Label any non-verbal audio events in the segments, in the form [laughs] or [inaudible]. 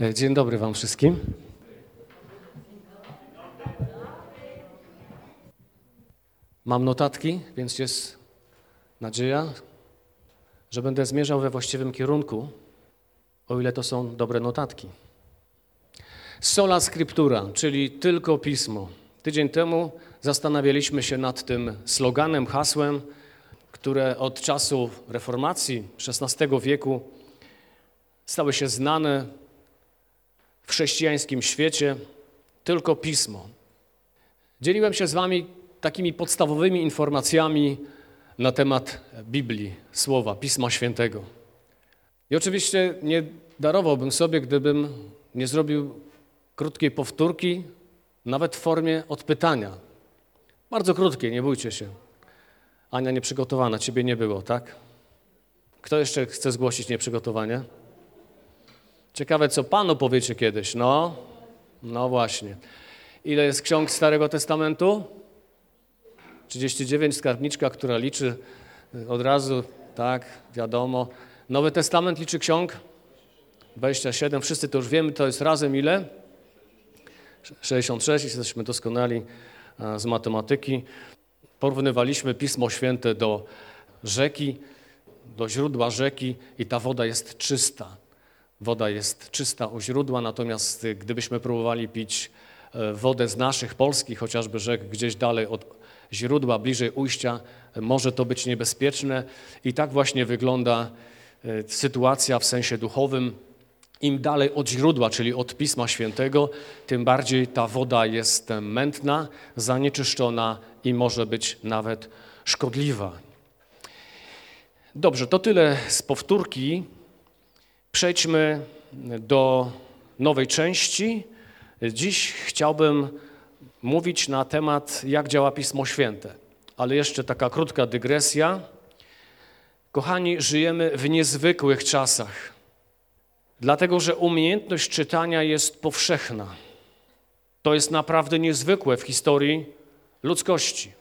E, Dzień dobry Wam wszystkim. Mam notatki, więc jest nadzieja, że będę zmierzał we właściwym kierunku, o ile to są dobre notatki. Sola scriptura, czyli tylko pismo. Tydzień temu zastanawialiśmy się nad tym sloganem, hasłem, które od czasu reformacji XVI wieku stały się znane w chrześcijańskim świecie tylko pismo. Dzieliłem się z Wami takimi podstawowymi informacjami na temat Biblii, Słowa, Pisma Świętego. I oczywiście nie darowałbym sobie, gdybym nie zrobił krótkiej powtórki, nawet w formie odpytania. Bardzo krótkie, nie bójcie się. Ania nieprzygotowana, ciebie nie było, tak? Kto jeszcze chce zgłosić nieprzygotowanie? Ciekawe, co Panu powiecie kiedyś. No, no właśnie. Ile jest ksiąg Starego Testamentu? 39, skarbniczka, która liczy od razu, tak, wiadomo. Nowy Testament liczy ksiąg? 27, wszyscy to już wiemy, to jest razem ile? 66, jesteśmy doskonali z matematyki. Porównywaliśmy Pismo Święte do rzeki, do źródła rzeki i ta woda jest czysta. Woda jest czysta u źródła, natomiast gdybyśmy próbowali pić e, wodę z naszych polskich chociażby rzek gdzieś dalej od źródła, bliżej ujścia, może to być niebezpieczne. I tak właśnie wygląda e, sytuacja w sensie duchowym. Im dalej od źródła, czyli od Pisma Świętego, tym bardziej ta woda jest mętna, zanieczyszczona i może być nawet szkodliwa. Dobrze, to tyle z powtórki. Przejdźmy do nowej części. Dziś chciałbym mówić na temat, jak działa Pismo Święte. Ale jeszcze taka krótka dygresja. Kochani, żyjemy w niezwykłych czasach, dlatego że umiejętność czytania jest powszechna. To jest naprawdę niezwykłe w historii ludzkości.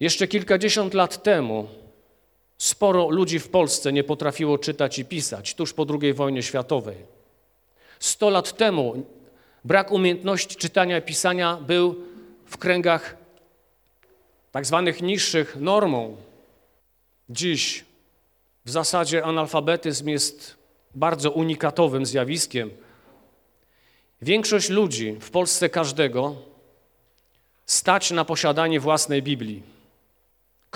Jeszcze kilkadziesiąt lat temu Sporo ludzi w Polsce nie potrafiło czytać i pisać, tuż po II wojnie światowej. Sto lat temu brak umiejętności czytania i pisania był w kręgach tak zwanych niższych normą. Dziś w zasadzie analfabetyzm jest bardzo unikatowym zjawiskiem. Większość ludzi, w Polsce każdego, stać na posiadanie własnej Biblii.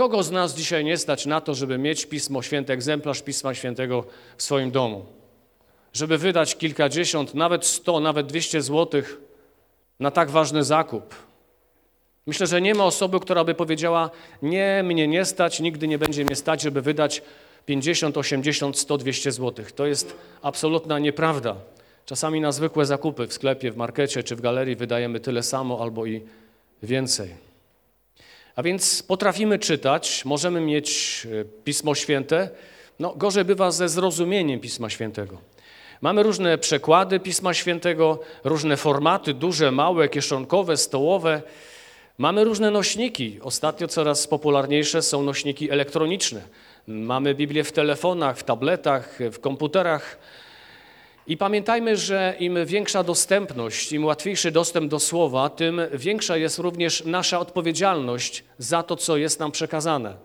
Kogo z nas dzisiaj nie stać na to, żeby mieć Pismo Święte, egzemplarz Pisma Świętego w swoim domu? Żeby wydać kilkadziesiąt, nawet sto, nawet dwieście złotych na tak ważny zakup. Myślę, że nie ma osoby, która by powiedziała: Nie, mnie nie stać, nigdy nie będzie mnie stać, żeby wydać 50, 80, 100, 200 złotych. To jest absolutna nieprawda. Czasami na zwykłe zakupy w sklepie, w markecie czy w galerii wydajemy tyle samo albo i więcej. A więc potrafimy czytać, możemy mieć e, Pismo Święte. No, gorzej bywa ze zrozumieniem Pisma Świętego. Mamy różne przekłady Pisma Świętego, różne formaty, duże, małe, kieszonkowe, stołowe. Mamy różne nośniki. Ostatnio coraz popularniejsze są nośniki elektroniczne. Mamy Biblię w telefonach, w tabletach, w komputerach. I pamiętajmy, że im większa dostępność, im łatwiejszy dostęp do słowa, tym większa jest również nasza odpowiedzialność za to, co jest nam przekazane.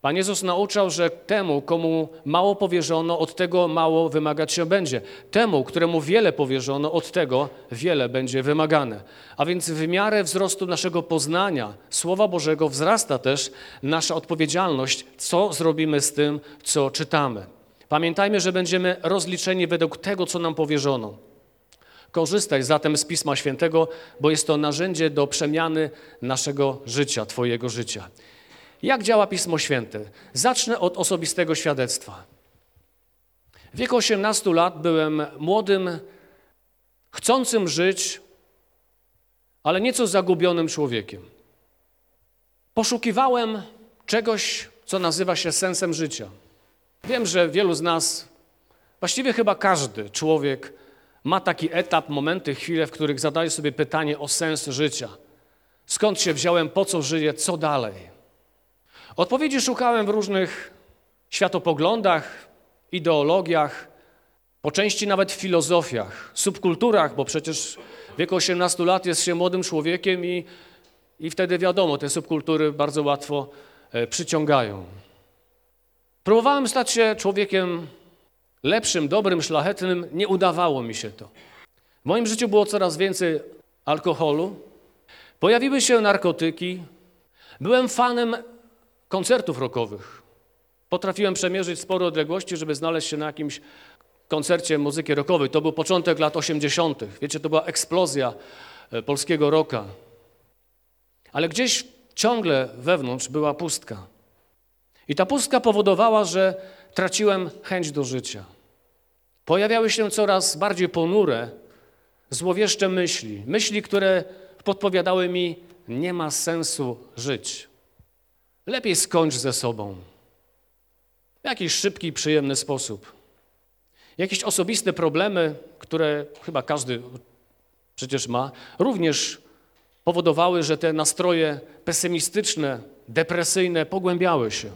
Pan Jezus nauczał, że temu, komu mało powierzono, od tego mało wymagać się będzie. Temu, któremu wiele powierzono, od tego wiele będzie wymagane. A więc w miarę wzrostu naszego poznania Słowa Bożego wzrasta też nasza odpowiedzialność, co zrobimy z tym, co czytamy. Pamiętajmy, że będziemy rozliczeni według tego, co nam powierzono. Korzystaj zatem z Pisma Świętego, bo jest to narzędzie do przemiany naszego życia, Twojego życia. Jak działa Pismo Święte? Zacznę od osobistego świadectwa. W wieku 18 lat byłem młodym, chcącym żyć, ale nieco zagubionym człowiekiem. Poszukiwałem czegoś, co nazywa się sensem życia. Wiem, że wielu z nas, właściwie chyba każdy człowiek, ma taki etap, momenty, chwile, w których zadaje sobie pytanie o sens życia. Skąd się wziąłem, po co żyję, co dalej? Odpowiedzi szukałem w różnych światopoglądach, ideologiach, po części nawet w filozofiach, subkulturach, bo przecież w wieku 18 lat jest się młodym człowiekiem i, i wtedy wiadomo, te subkultury bardzo łatwo e, przyciągają. Próbowałem stać się człowiekiem lepszym, dobrym, szlachetnym, nie udawało mi się to. W moim życiu było coraz więcej alkoholu, pojawiły się narkotyki, byłem fanem koncertów rockowych. Potrafiłem przemierzyć spore odległości, żeby znaleźć się na jakimś koncercie muzyki rockowej. To był początek lat 80. Wiecie, to była eksplozja e, polskiego rocka. Ale gdzieś ciągle wewnątrz była pustka. I ta pustka powodowała, że traciłem chęć do życia. Pojawiały się coraz bardziej ponure, złowieszcze myśli. Myśli, które podpowiadały mi, nie ma sensu żyć. Lepiej skończ ze sobą. W jakiś szybki, przyjemny sposób. Jakieś osobiste problemy, które chyba każdy przecież ma, również powodowały, że te nastroje pesymistyczne, depresyjne pogłębiały się.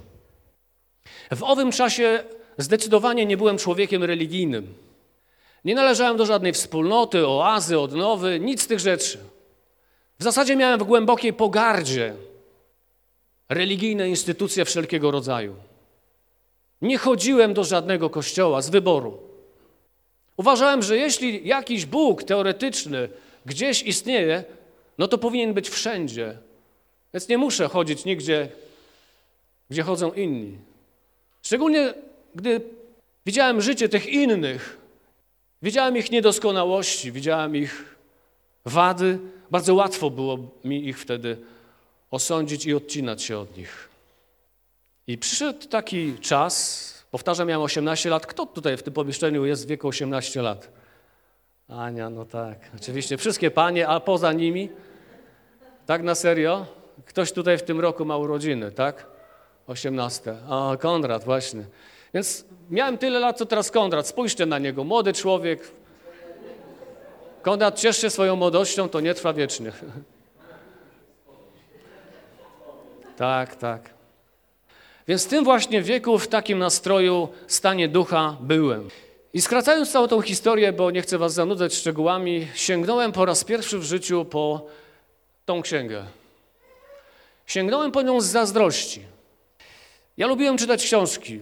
W owym czasie zdecydowanie nie byłem człowiekiem religijnym. Nie należałem do żadnej wspólnoty, oazy, odnowy, nic z tych rzeczy. W zasadzie miałem w głębokiej pogardzie religijne instytucje wszelkiego rodzaju. Nie chodziłem do żadnego kościoła z wyboru. Uważałem, że jeśli jakiś Bóg teoretyczny gdzieś istnieje, no to powinien być wszędzie. Więc nie muszę chodzić nigdzie, gdzie chodzą inni. Szczególnie gdy widziałem życie tych innych, widziałem ich niedoskonałości, widziałem ich wady, bardzo łatwo było mi ich wtedy osądzić i odcinać się od nich. I przyszedł taki czas, powtarzam, miałem 18 lat. Kto tutaj w tym pomieszczeniu jest w wieku 18 lat? Ania, no tak. Oczywiście wszystkie panie, a poza nimi? Tak na serio? Ktoś tutaj w tym roku ma urodziny, tak? 18. A, Konrad, właśnie. Więc miałem tyle lat, co teraz Konrad. Spójrzcie na niego, młody człowiek. Konrad, ciesz się swoją młodością, to nie trwa wiecznie. [laughs] Tak, tak. Więc w tym właśnie wieku, w takim nastroju, stanie ducha byłem. I skracając całą tą historię, bo nie chcę was zanudzać szczegółami, sięgnąłem po raz pierwszy w życiu po tą księgę. Sięgnąłem po nią z zazdrości. Ja lubiłem czytać książki.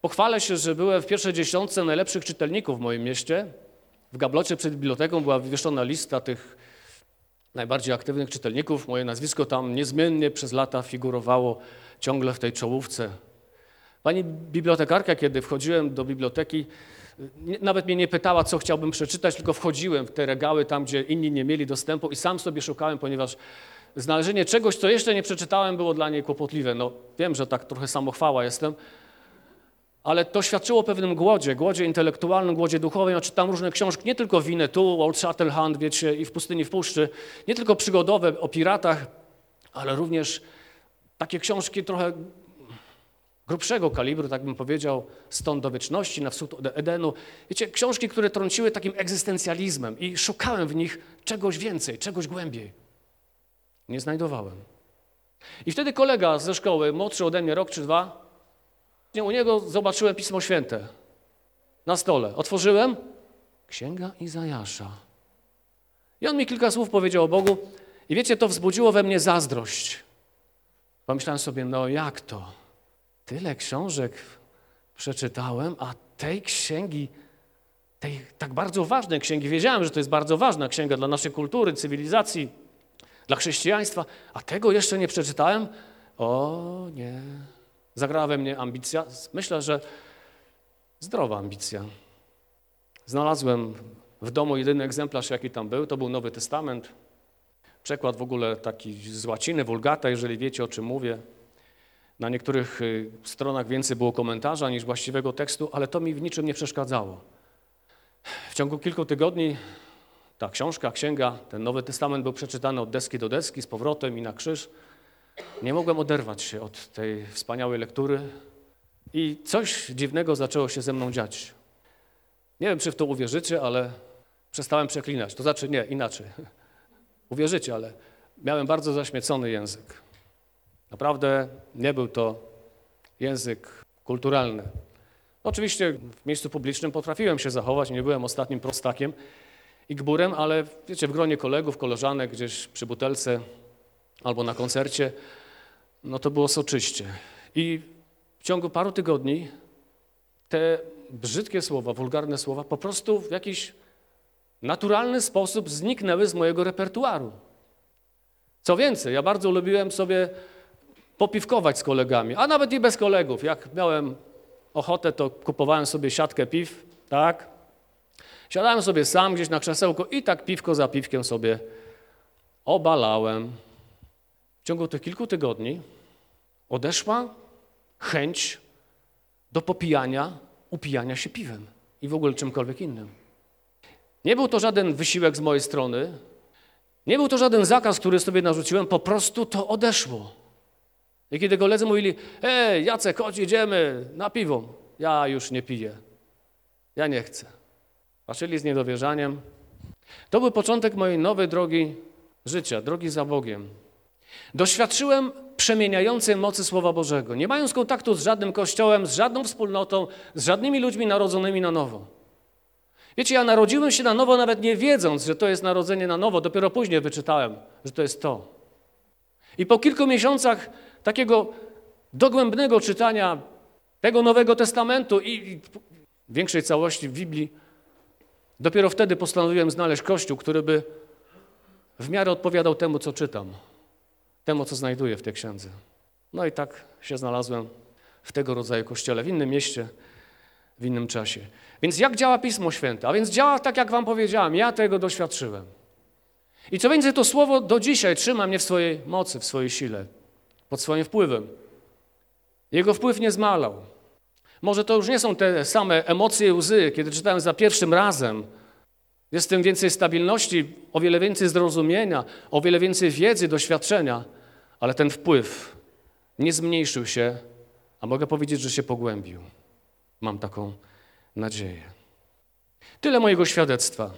Pochwalę się, że byłem w pierwszej dziesiątce najlepszych czytelników w moim mieście. W gablocie przed biblioteką była wywieszona lista tych najbardziej aktywnych czytelników. Moje nazwisko tam niezmiennie przez lata figurowało ciągle w tej czołówce. Pani bibliotekarka, kiedy wchodziłem do biblioteki, nawet mnie nie pytała, co chciałbym przeczytać, tylko wchodziłem w te regały tam, gdzie inni nie mieli dostępu i sam sobie szukałem, ponieważ znalezienie czegoś, co jeszcze nie przeczytałem, było dla niej kłopotliwe. No, wiem, że tak trochę samochwała jestem, ale to świadczyło o pewnym głodzie, głodzie intelektualnym, głodzie duchowym. Ja czytam różne książki, nie tylko tu, Old Shatterhand, wiecie, i w pustyni, w puszczy, nie tylko przygodowe o piratach, ale również takie książki trochę grubszego kalibru, tak bym powiedział, stąd do wieczności, na wschód od Edenu. Wiecie, książki, które trąciły takim egzystencjalizmem i szukałem w nich czegoś więcej, czegoś głębiej. Nie znajdowałem. I wtedy kolega ze szkoły, młodszy ode mnie rok czy dwa, u niego zobaczyłem Pismo Święte na stole. Otworzyłem, Księga Izajasza. I on mi kilka słów powiedział o Bogu i wiecie, to wzbudziło we mnie zazdrość. Pomyślałem sobie, no jak to? Tyle książek przeczytałem, a tej księgi, tej tak bardzo ważnej księgi, wiedziałem, że to jest bardzo ważna księga dla naszej kultury, cywilizacji, dla chrześcijaństwa, a tego jeszcze nie przeczytałem? O nie. Zagrała we mnie ambicja. Myślę, że zdrowa ambicja. Znalazłem w domu jedyny egzemplarz, jaki tam był, to był Nowy Testament. Przekład w ogóle taki z łaciny, wulgata, jeżeli wiecie o czym mówię. Na niektórych y, stronach więcej było komentarza niż właściwego tekstu, ale to mi w niczym nie przeszkadzało. W ciągu kilku tygodni ta książka, księga, ten Nowy Testament był przeczytany od deski do deski z powrotem i na krzyż. Nie mogłem oderwać się od tej wspaniałej lektury i coś dziwnego zaczęło się ze mną dziać. Nie wiem, czy w to uwierzycie, ale przestałem przeklinać. To znaczy, nie, inaczej. [laughs] Uwierzycie, ale miałem bardzo zaśmiecony język. Naprawdę nie był to język kulturalny. Oczywiście w miejscu publicznym potrafiłem się zachować, nie byłem ostatnim prostakiem i gburem, ale wiecie, w gronie kolegów, koleżanek, gdzieś przy butelce albo na koncercie, no to było soczyście. I w ciągu paru tygodni te brzydkie słowa, wulgarne słowa po prostu w jakiś naturalny sposób zniknęły z mojego repertuaru. Co więcej, ja bardzo lubiłem sobie popiwkować z kolegami, a nawet i bez kolegów. Jak miałem ochotę, to kupowałem sobie siatkę piw, tak? Siadałem sobie sam gdzieś na krzesełko i tak piwko za piwkiem sobie obalałem. W ciągu tych kilku tygodni odeszła chęć do popijania, upijania się piwem i w ogóle czymkolwiek innym. Nie był to żaden wysiłek z mojej strony, nie był to żaden zakaz, który sobie narzuciłem, po prostu to odeszło. I kiedy koledzy mówili, ej, Jacek, chodź, idziemy na piwo. Ja już nie piję. Ja nie chcę. Patrzyli z niedowierzaniem. To był początek mojej nowej drogi życia, drogi za Bogiem. Doświadczyłem przemieniającej mocy Słowa Bożego, nie mając kontaktu z żadnym kościołem, z żadną wspólnotą, z żadnymi ludźmi narodzonymi na nowo. Wiecie, ja narodziłem się na nowo, nawet nie wiedząc, że to jest narodzenie na nowo. Dopiero później wyczytałem, że to jest to. I po kilku miesiącach takiego dogłębnego czytania tego Nowego Testamentu i większej całości Biblii, dopiero wtedy postanowiłem znaleźć Kościół, który by w miarę odpowiadał temu, co czytam, temu, co znajduję w tej księdze. No i tak się znalazłem w tego rodzaju kościele, w innym mieście, w innym czasie. Więc jak działa Pismo Święte? A więc działa tak, jak wam powiedziałem, ja tego doświadczyłem. I co więcej, to słowo do dzisiaj trzyma mnie w swojej mocy, w swojej sile, pod swoim wpływem. Jego wpływ nie zmalał. Może to już nie są te same emocje i łzy, kiedy czytałem za pierwszym razem. Jest w tym więcej stabilności, o wiele więcej zrozumienia, o wiele więcej wiedzy, doświadczenia, ale ten wpływ nie zmniejszył się, a mogę powiedzieć, że się pogłębił. Mam taką nadzieję. Tyle mojego świadectwa.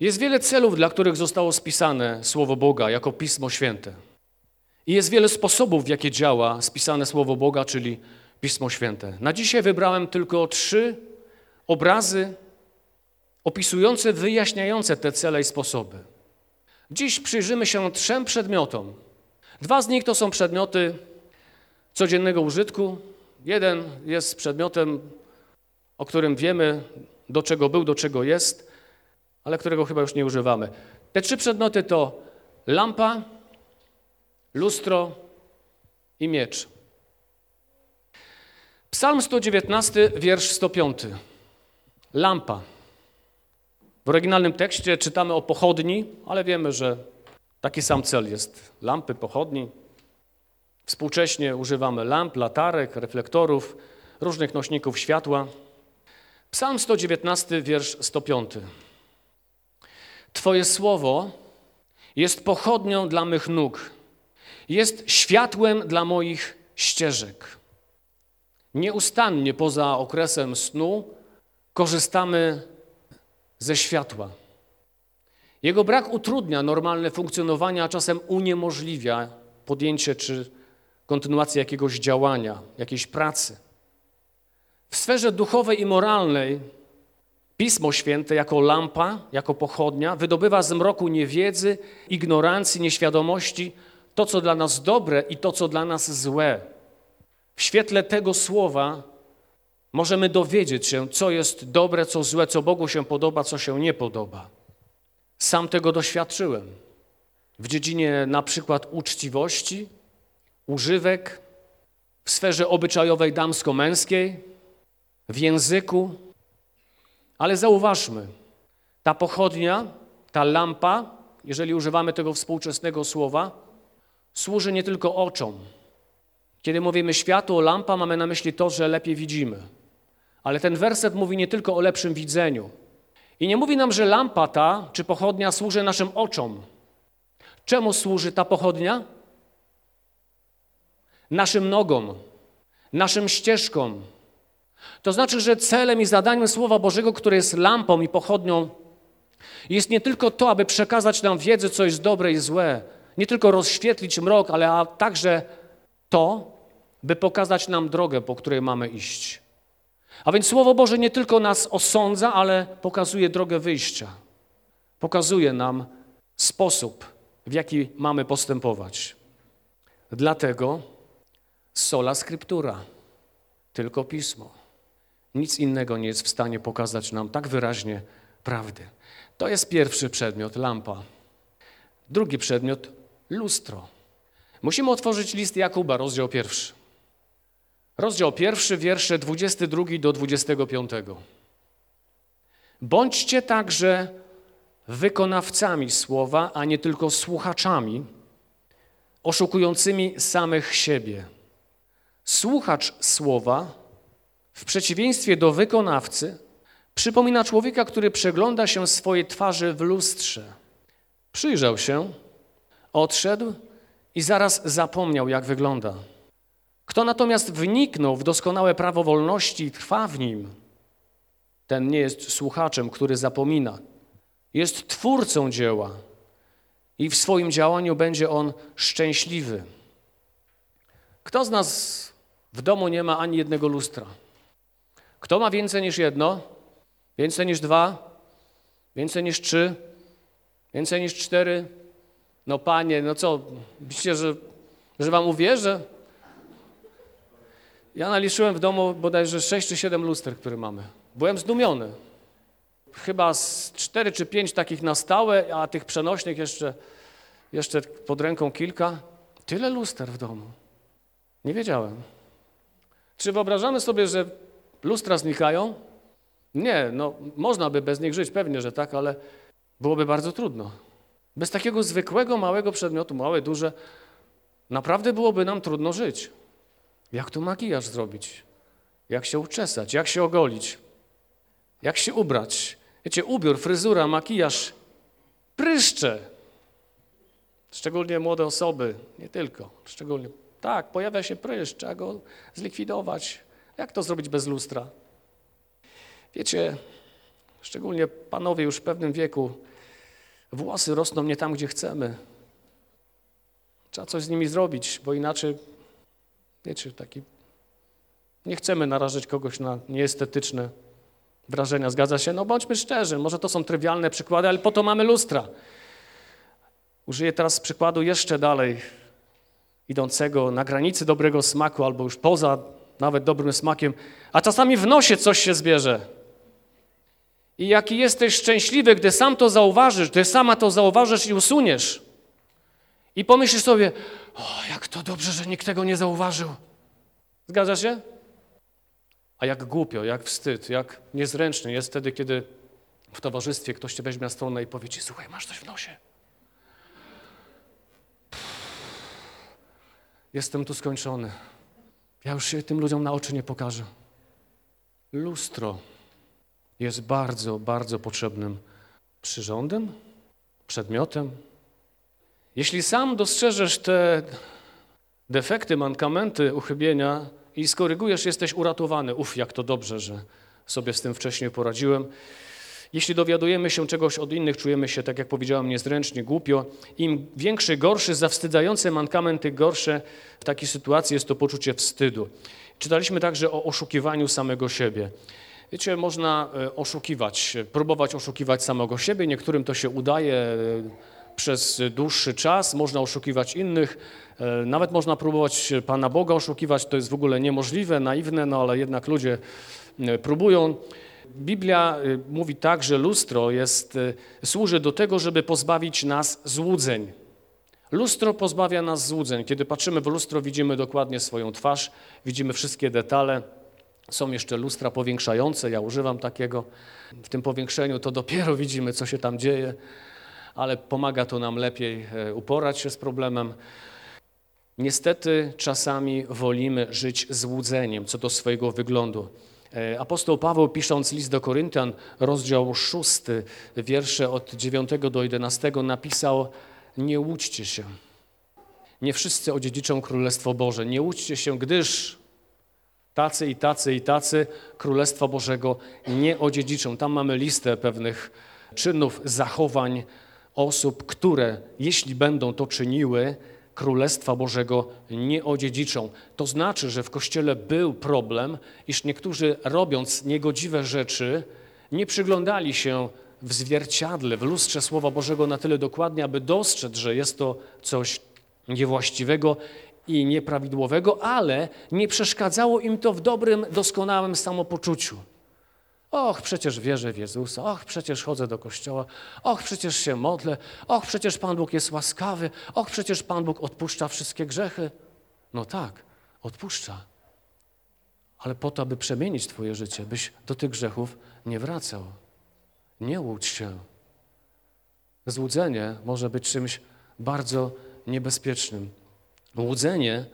Jest wiele celów, dla których zostało spisane Słowo Boga jako Pismo Święte. I jest wiele sposobów, w jakie działa spisane Słowo Boga, czyli Pismo Święte. Na dzisiaj wybrałem tylko trzy obrazy opisujące, wyjaśniające te cele i sposoby. Dziś przyjrzymy się trzem przedmiotom. Dwa z nich to są przedmioty codziennego użytku. Jeden jest przedmiotem, o którym wiemy, do czego był, do czego jest, ale którego chyba już nie używamy. Te trzy przedmioty to lampa, lustro i miecz. Psalm 119, wiersz 105. Lampa. W oryginalnym tekście czytamy o pochodni, ale wiemy, że taki sam cel jest. Lampy, pochodni. Współcześnie używamy lamp, latarek, reflektorów, różnych nośników światła. Psalm 119, wiersz 105. Twoje słowo jest pochodnią dla mych nóg, jest światłem dla moich ścieżek. Nieustannie poza okresem snu korzystamy ze światła. Jego brak utrudnia normalne funkcjonowanie, a czasem uniemożliwia podjęcie czy kontynuację jakiegoś działania, jakiejś pracy. W sferze duchowej i moralnej Pismo Święte jako lampa, jako pochodnia wydobywa z mroku niewiedzy, ignorancji, nieświadomości to, co dla nas dobre i to, co dla nas złe. W świetle tego słowa możemy dowiedzieć się, co jest dobre, co złe, co Bogu się podoba, co się nie podoba. Sam tego doświadczyłem. W dziedzinie na przykład uczciwości, używek, w sferze obyczajowej damsko-męskiej, w języku. Ale zauważmy, ta pochodnia, ta lampa, jeżeli używamy tego współczesnego słowa, służy nie tylko oczom. Kiedy mówimy światło, lampa, mamy na myśli to, że lepiej widzimy. Ale ten werset mówi nie tylko o lepszym widzeniu. I nie mówi nam, że lampa ta czy pochodnia służy naszym oczom. Czemu służy ta pochodnia? Naszym nogom, naszym ścieżkom. To znaczy, że celem i zadaniem Słowa Bożego, które jest lampą i pochodnią, jest nie tylko to, aby przekazać nam wiedzę, co jest dobre i złe, nie tylko rozświetlić mrok, ale także to, by pokazać nam drogę, po której mamy iść. A więc Słowo Boże nie tylko nas osądza, ale pokazuje drogę wyjścia. Pokazuje nam sposób, w jaki mamy postępować. Dlatego sola scriptura, tylko pismo. Nic innego nie jest w stanie pokazać nam tak wyraźnie prawdy. To jest pierwszy przedmiot, lampa. Drugi przedmiot, lustro. Musimy otworzyć list Jakuba, rozdział pierwszy. Rozdział pierwszy, wiersze 22 do 25. Bądźcie także wykonawcami słowa, a nie tylko słuchaczami, oszukującymi samych siebie. Słuchacz słowa, w przeciwieństwie do wykonawcy, przypomina człowieka, który przegląda się swojej twarzy w lustrze. Przyjrzał się, odszedł i zaraz zapomniał, jak wygląda. Kto natomiast wniknął w doskonałe prawo wolności i trwa w nim, ten nie jest słuchaczem, który zapomina. Jest twórcą dzieła i w swoim działaniu będzie on szczęśliwy. Kto z nas w domu nie ma ani jednego lustra? Kto ma więcej niż jedno? Więcej niż dwa? Więcej niż trzy? Więcej niż cztery? No panie, no co, myślicie, że, że wam uwierzę? Ja naliczyłem w domu bodajże sześć czy siedem luster, które mamy. Byłem zdumiony. Chyba z cztery czy pięć takich na stałe, a tych przenośnych jeszcze, jeszcze pod ręką kilka. Tyle luster w domu. Nie wiedziałem. Czy wyobrażamy sobie, że lustra znikają? Nie, no można by bez nich żyć, pewnie, że tak, ale byłoby bardzo trudno. Bez takiego zwykłego, małego przedmiotu, małe, duże, naprawdę byłoby nam trudno żyć. Jak tu makijaż zrobić? Jak się uczesać? Jak się ogolić? Jak się ubrać? Wiecie, ubiór, fryzura, makijaż, pryszcze. Szczególnie młode osoby, nie tylko, szczególnie. Tak, pojawia się pryszcz, trzeba go zlikwidować. Jak to zrobić bez lustra? Wiecie, szczególnie panowie już w pewnym wieku, włosy rosną nie tam, gdzie chcemy. Trzeba coś z nimi zrobić, bo inaczej Wiecie, taki. Nie chcemy narażać kogoś na nieestetyczne wrażenia, zgadza się? No bądźmy szczerzy, może to są trywialne przykłady, ale po to mamy lustra. Użyję teraz przykładu jeszcze dalej, idącego na granicy dobrego smaku, albo już poza nawet dobrym smakiem, a czasami w nosie coś się zbierze. I jaki jesteś szczęśliwy, gdy sam to zauważysz, gdy sama to zauważysz i usuniesz. I pomyślisz sobie, o, jak to dobrze, że nikt tego nie zauważył. Zgadza się? A jak głupio, jak wstyd, jak niezręczny jest wtedy, kiedy w towarzystwie ktoś cię weźmie na stronę i powie ci, słuchaj, masz coś w nosie. Jestem tu skończony. Ja już się tym ludziom na oczy nie pokażę. Lustro jest bardzo, bardzo potrzebnym przyrządem, przedmiotem, jeśli sam dostrzeżesz te defekty, mankamenty, uchybienia i skorygujesz, jesteś uratowany. Uf, jak to dobrze, że sobie z tym wcześniej poradziłem. Jeśli dowiadujemy się czegoś od innych, czujemy się, tak jak powiedziałem, niezręcznie, głupio. Im większy, gorszy, zawstydzający mankament, tym gorsze w takiej sytuacji jest to poczucie wstydu. Czytaliśmy także o oszukiwaniu samego siebie. Wiecie, można e, oszukiwać, próbować oszukiwać samego siebie. Niektórym to się udaje przez dłuższy czas, można oszukiwać innych, e, nawet można próbować Pana Boga oszukiwać, to jest w ogóle niemożliwe, naiwne, no ale jednak ludzie e, próbują. Biblia e, mówi tak, że lustro jest, służy do tego, żeby pozbawić nas złudzeń. Lustro pozbawia nas złudzeń. Kiedy patrzymy w lustro, widzimy dokładnie swoją twarz, widzimy wszystkie detale. Są jeszcze lustra powiększające, ja używam takiego. W tym powiększeniu to dopiero widzimy, co się tam dzieje ale pomaga to nam lepiej e, uporać się z problemem. Niestety czasami wolimy żyć złudzeniem co do swojego wyglądu. E, apostoł Paweł, pisząc list do Koryntian, rozdział 6, wiersze od 9 do 11, napisał: Nie łudźcie się. Nie wszyscy odziedziczą Królestwo Boże. Nie łudźcie się, gdyż tacy i tacy i tacy Królestwa Bożego nie odziedziczą. Tam mamy listę pewnych czynów, zachowań, osób, które jeśli będą to czyniły, Królestwa Bożego nie odziedziczą. To znaczy, że w Kościele był problem, iż niektórzy robiąc niegodziwe rzeczy, nie przyglądali się w zwierciadle, w lustrze Słowa Bożego na tyle dokładnie, aby dostrzec, że jest to coś niewłaściwego i nieprawidłowego, ale nie przeszkadzało im to w dobrym, doskonałym samopoczuciu. Och, przecież wierzę w Jezusa, och, przecież chodzę do kościoła, och, przecież się modlę, och, przecież Pan Bóg jest łaskawy, och, przecież Pan Bóg odpuszcza wszystkie grzechy. No tak, odpuszcza, ale po to, aby przemienić Twoje życie, byś do tych grzechów nie wracał. Nie łudź się. Złudzenie może być czymś bardzo niebezpiecznym. Łudzenie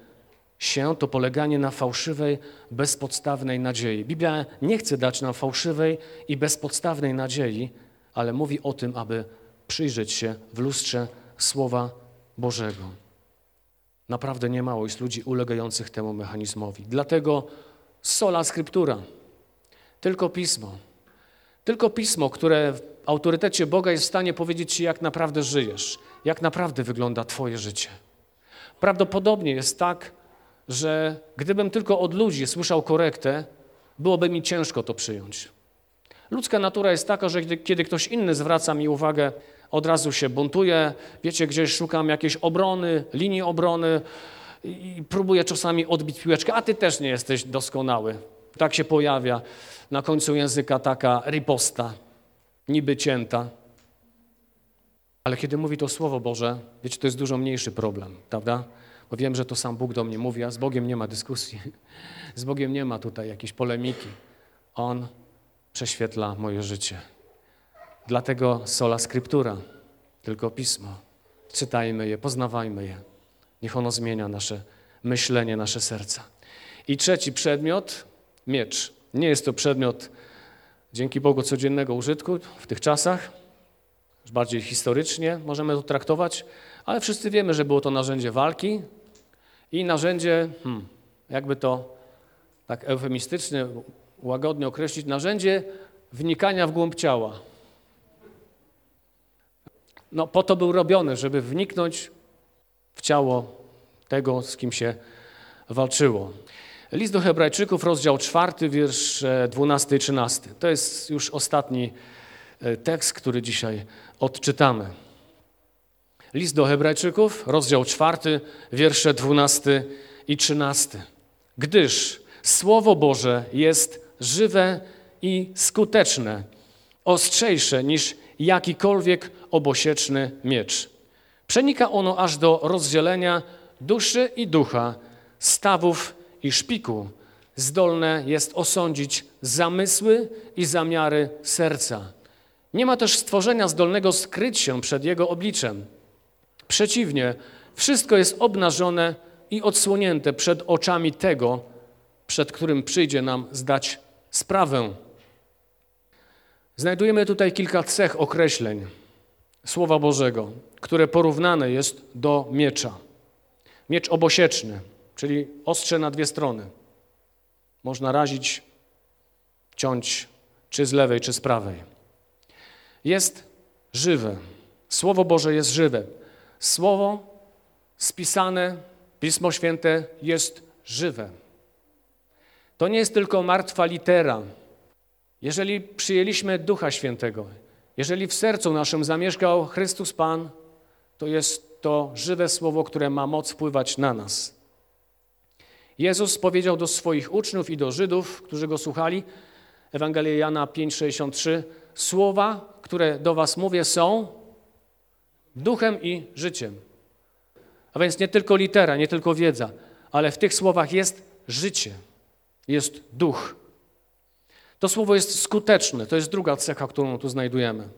się to poleganie na fałszywej, bezpodstawnej nadziei. Biblia nie chce dać nam fałszywej i bezpodstawnej nadziei, ale mówi o tym, aby przyjrzeć się w lustrze Słowa Bożego. Naprawdę niemało jest ludzi ulegających temu mechanizmowi. Dlatego sola scriptura, tylko pismo. Tylko pismo, które w autorytecie Boga jest w stanie powiedzieć Ci, jak naprawdę żyjesz, jak naprawdę wygląda Twoje życie. Prawdopodobnie jest tak, że gdybym tylko od ludzi słyszał korektę, byłoby mi ciężko to przyjąć. Ludzka natura jest taka, że kiedy ktoś inny zwraca mi uwagę, od razu się buntuje, wiecie, gdzieś szukam jakiejś obrony, linii obrony i próbuję czasami odbić piłeczkę, a ty też nie jesteś doskonały. Tak się pojawia na końcu języka taka riposta, niby cięta. Ale kiedy mówi to Słowo Boże, wiecie, to jest dużo mniejszy problem, prawda? Bo wiem, że to sam Bóg do mnie mówi, a z Bogiem nie ma dyskusji. [laughs] Z Bogiem nie ma tutaj jakiejś polemiki. On prześwietla moje życie. Dlatego sola scriptura, tylko Pismo. Czytajmy je, poznawajmy je. Niech ono zmienia nasze myślenie, nasze serca. I trzeci przedmiot, miecz. Nie jest to przedmiot, dzięki Bogu, codziennego użytku w tych czasach, bardziej historycznie możemy to traktować, ale wszyscy wiemy, że było to narzędzie walki i narzędzie, hmm, jakby to tak eufemistycznie, łagodnie określić, narzędzie wnikania w głąb ciała. No, po to był robiony, żeby wniknąć w ciało tego, z kim się walczyło. List do Hebrajczyków, rozdział 4, wiersz 12 i 13. To jest już ostatni e, tekst, który dzisiaj odczytamy. List do Hebrajczyków, rozdział 4, wiersze 12 i 13. Gdyż Słowo Boże jest żywe i skuteczne, ostrzejsze niż jakikolwiek obosieczny miecz. Przenika ono aż do rozdzielenia duszy i ducha, stawów i szpiku. Zdolne jest osądzić zamysły i zamiary serca. Nie ma też stworzenia zdolnego skryć się przed Jego obliczem. Przeciwnie, wszystko jest obnażone i odsłonięte przed oczami tego, przed którym przyjdzie nam zdać sprawę. Znajdujemy tutaj kilka cech określeń Słowa Bożego, które porównane jest do miecza. Miecz obosieczny, czyli ostrze na dwie strony. Można razić, ciąć czy z lewej, czy z prawej. Jest żywe. Słowo Boże jest żywe. Słowo spisane, Pismo Święte jest żywe. To nie jest tylko martwa litera. Jeżeli przyjęliśmy Ducha Świętego, jeżeli w sercu naszym zamieszkał Chrystus Pan, to jest to żywe słowo, które ma moc wpływać na nas. Jezus powiedział do swoich uczniów i do Żydów, którzy go słuchali, Ewangelia Jana 5,63, słowa, które do was mówię, są duchem i życiem. A więc nie tylko litera, nie tylko wiedza, ale w tych słowach jest życie, jest duch. To słowo jest skuteczne, to jest druga cecha, którą tu znajdujemy.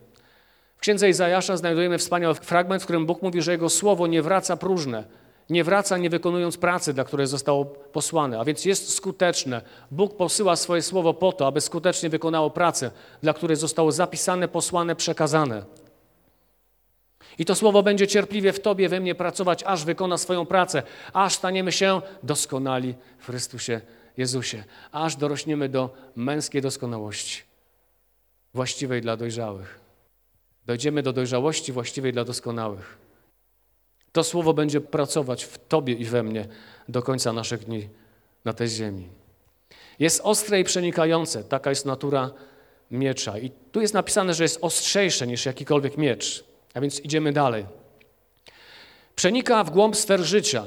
W księdze Izajasza znajdujemy wspaniały fragment, w którym Bóg mówi, że Jego słowo nie wraca próżne, nie wraca nie wykonując pracy, dla której zostało posłane, a więc jest skuteczne. Bóg posyła swoje słowo po to, aby skutecznie wykonało pracę, dla której zostało zapisane, posłane, przekazane. I to słowo będzie cierpliwie w Tobie, we mnie pracować, aż wykona swoją pracę, aż staniemy się doskonali w Chrystusie Jezusie, aż dorośniemy do męskiej doskonałości, właściwej dla dojrzałych. Dojdziemy do dojrzałości właściwej dla doskonałych. To słowo będzie pracować w Tobie i we mnie do końca naszych dni na tej ziemi. Jest ostre i przenikające, taka jest natura miecza. I tu jest napisane, że jest ostrzejsze niż jakikolwiek miecz. A więc idziemy dalej. Przenika w głąb sfer życia.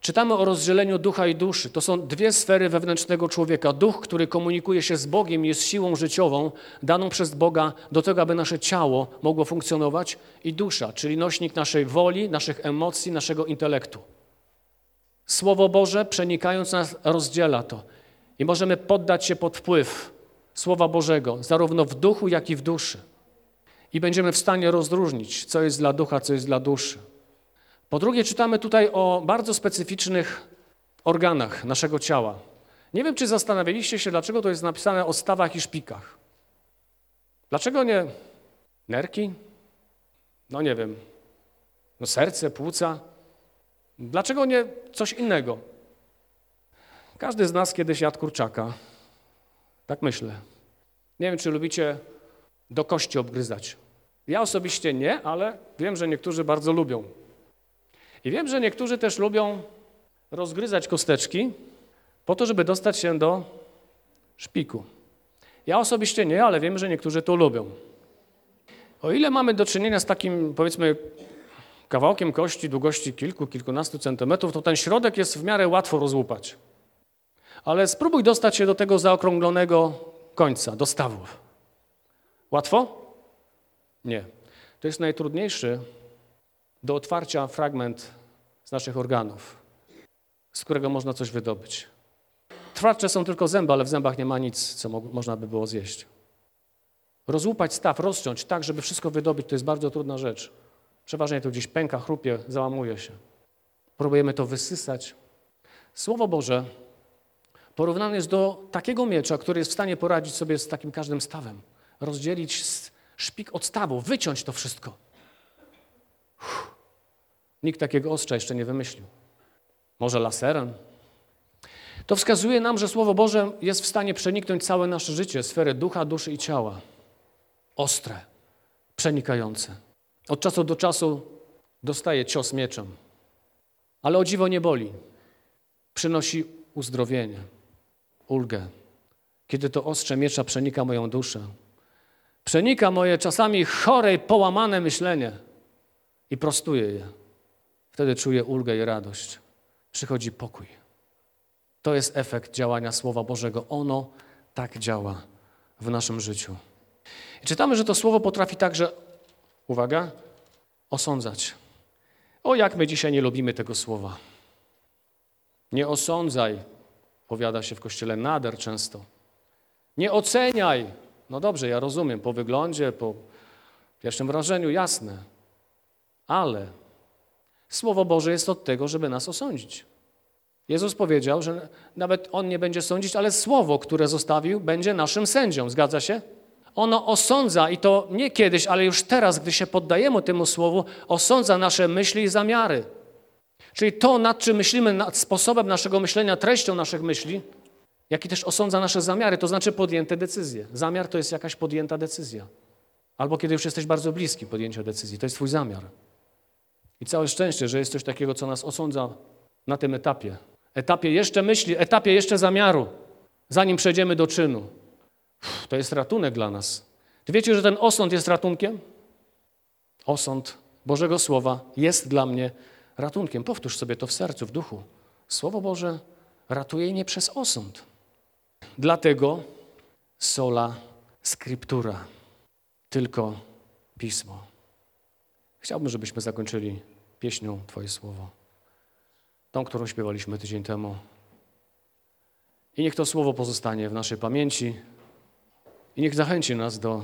Czytamy o rozdzieleniu ducha i duszy. To są dwie sfery wewnętrznego człowieka. Duch, który komunikuje się z Bogiem, jest siłą życiową daną przez Boga do tego, aby nasze ciało mogło funkcjonować, i dusza, czyli nośnik naszej woli, naszych emocji, naszego intelektu. Słowo Boże, przenikając nas, rozdziela to. I możemy poddać się pod wpływ Słowa Bożego, zarówno w duchu, jak i w duszy. I będziemy w stanie rozróżnić, co jest dla ducha, co jest dla duszy. Po drugie, czytamy tutaj o bardzo specyficznych organach naszego ciała. Nie wiem, czy zastanawialiście się, dlaczego to jest napisane o stawach i szpikach. Dlaczego nie nerki? No nie wiem. No serce, płuca. Dlaczego nie coś innego? Każdy z nas kiedyś jadł kurczaka. Tak myślę. Nie wiem, czy lubicie do kości obgryzać. Ja osobiście nie, ale wiem, że niektórzy bardzo lubią. I wiem, że niektórzy też lubią rozgryzać kosteczki po to, żeby dostać się do szpiku. Ja osobiście nie, ale wiem, że niektórzy to lubią. O ile mamy do czynienia z takim, powiedzmy, kawałkiem kości długości kilku, kilkunastu centymetrów, to ten środek jest w miarę łatwo rozłupać. Ale spróbuj dostać się do tego zaokrąglonego końca, do stawów. Łatwo? Nie. To jest najtrudniejszy do otwarcia fragment z naszych organów, z którego można coś wydobyć. Twardsze są tylko zęby, ale w zębach nie ma nic, co mo można by było zjeść. Rozłupać staw, rozciąć tak, żeby wszystko wydobyć, to jest bardzo trudna rzecz. Przeważnie to gdzieś pęka, chrupie, załamuje się. Próbujemy to wysysać. Słowo Boże porównane jest do takiego miecza, który jest w stanie poradzić sobie z takim każdym stawem. Rozdzielić szpik od stawu, wyciąć to wszystko. Uff. Nikt takiego ostrza jeszcze nie wymyślił. Może laserem? To wskazuje nam, że Słowo Boże jest w stanie przeniknąć całe nasze życie, sferę ducha, duszy i ciała. Ostre, przenikające. Od czasu do czasu dostaje cios mieczem, ale o dziwo nie boli. Przynosi uzdrowienie, ulgę. Kiedy to ostrze miecza przenika moją duszę, przenika moje czasami chore połamane myślenie i prostuje je. Wtedy czuję ulgę i radość. Przychodzi pokój. To jest efekt działania Słowa Bożego. Ono tak działa w naszym życiu. I czytamy, że to Słowo potrafi także, uwaga, osądzać. O, jak my dzisiaj nie lubimy tego słowa. Nie osądzaj, powiada się w kościele nader często. Nie oceniaj. No dobrze, ja rozumiem, po wyglądzie, po pierwszym wrażeniu, jasne. Ale Słowo Boże jest od tego, żeby nas osądzić. Jezus powiedział, że nawet On nie będzie sądzić, ale Słowo, które zostawił, będzie naszym sędzią. Zgadza się? Ono osądza i to nie kiedyś, ale już teraz, gdy się poddajemy temu Słowu, osądza nasze myśli i zamiary. Czyli to, nad czym myślimy, nad sposobem naszego myślenia, treścią naszych myśli, jak i też osądza nasze zamiary, to znaczy podjęte decyzje. Zamiar to jest jakaś podjęta decyzja. Albo kiedy już jesteś bardzo bliski podjęcia decyzji, to jest Twój zamiar. I całe szczęście, że jest coś takiego, co nas osądza na tym etapie. Etapie jeszcze myśli, etapie jeszcze zamiaru, zanim przejdziemy do czynu. To jest ratunek dla nas. Czy wiecie, że ten osąd jest ratunkiem? Osąd Bożego Słowa jest dla mnie ratunkiem. Powtórz sobie to w sercu, w duchu. Słowo Boże ratuje nie przez osąd. Dlatego sola scriptura, tylko pismo. Chciałbym, żebyśmy zakończyli pieśnią Twoje słowo. Tą, którą śpiewaliśmy tydzień temu. I niech to słowo pozostanie w naszej pamięci i niech zachęci nas do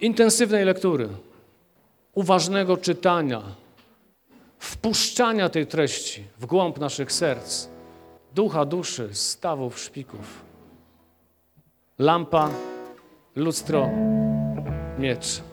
intensywnej lektury, uważnego czytania, wpuszczania tej treści w głąb naszych serc, ducha, duszy, stawów, szpików. Lampa, lustro, miecz.